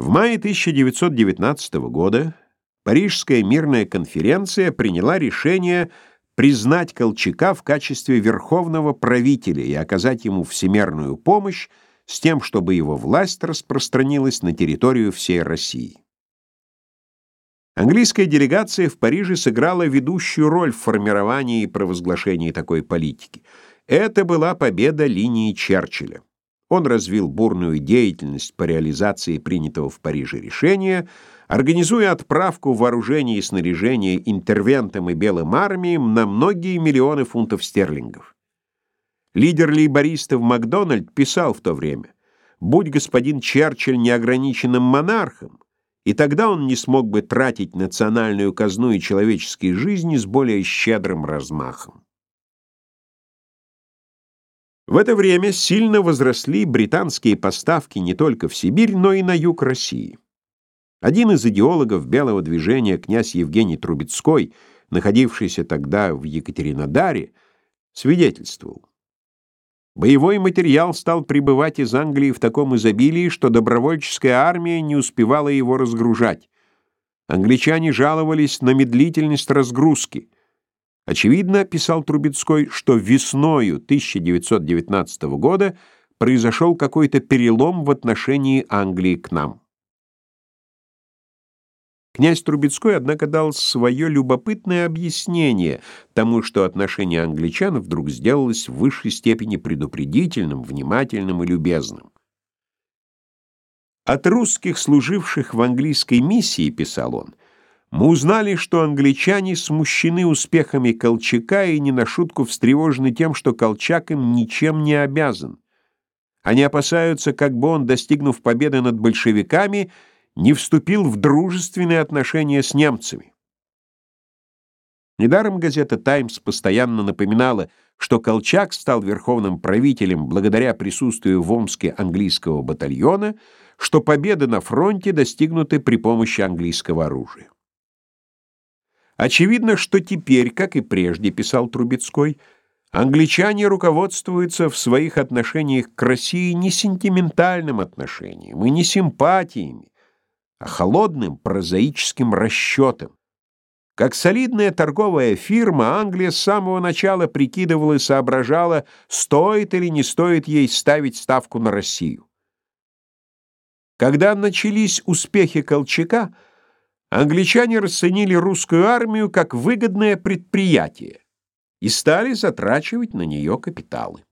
В мае 1919 года Парижская мирная конференция приняла решение признать Колчака в качестве верховного правителя и оказать ему всемерную помощь с тем, чтобы его власть распространилась на территорию всей России. Английская делегация в Париже сыграла ведущую роль в формировании и провозглашении такой политики. Это была победа линии Черчилля. Он развил бурную деятельность по реализации принятого в Париже решения, организуя отправку вооружений и снаряжения интервентам и белым армиям на многие миллионы фунтов стерлингов. Лидер лейбористов Макдональд писал в то время, «Будь господин Черчилль неограниченным монархом, и тогда он не смог бы тратить национальную казну и человеческие жизни с более щедрым размахом». В это время сильно возросли британские поставки не только в Сибирь, но и на юг России. Один из идеологов белого движения, князь Евгений Трубецкой, находившийся тогда в Екатеринодаре, свидетельствовал. Боевой материал стал прибывать из Англии в таком изобилии, что добровольческая армия не успевала его разгружать. Англичане жаловались на медлительность разгрузки – Очевидно, писал Трубецкой, что весною 1919 года произошел какой-то перелом в отношении Англии к нам. Князь Трубецкой, однако, дал свое любопытное объяснение тому, что отношение англичан вдруг сделалось в высшей степени предупредительным, внимательным и любезным. От русских, служивших в английской миссии, писал он, мы узнали, что англичане смущены успехами Колчака и не на шутку встревожены тем, что Колчак им ничем не обязан. Они опасаются, как бы он, достигнув победы над большевиками, не вступил в дружественные отношения с немцами. Недаром газета «Таймс» постоянно напоминала, что Колчак стал верховным правителем благодаря присутствию в Омске английского батальона, что победы на фронте достигнуты при помощи английского оружия. Очевидно, что теперь, как и прежде, писал Трубецкой, англичане руководствуются в своих отношениях к России не сентиментальным отношением и не симпатиями, а холодным прозаическим расчетом. Как солидная торговая фирма, Англия с самого начала прикидывала и соображала, стоит или не стоит ей ставить ставку на Россию. Когда начались успехи Колчака, англичане расценили русскую армию как выгодное предприятие и стали затрачивать на нее капиталы.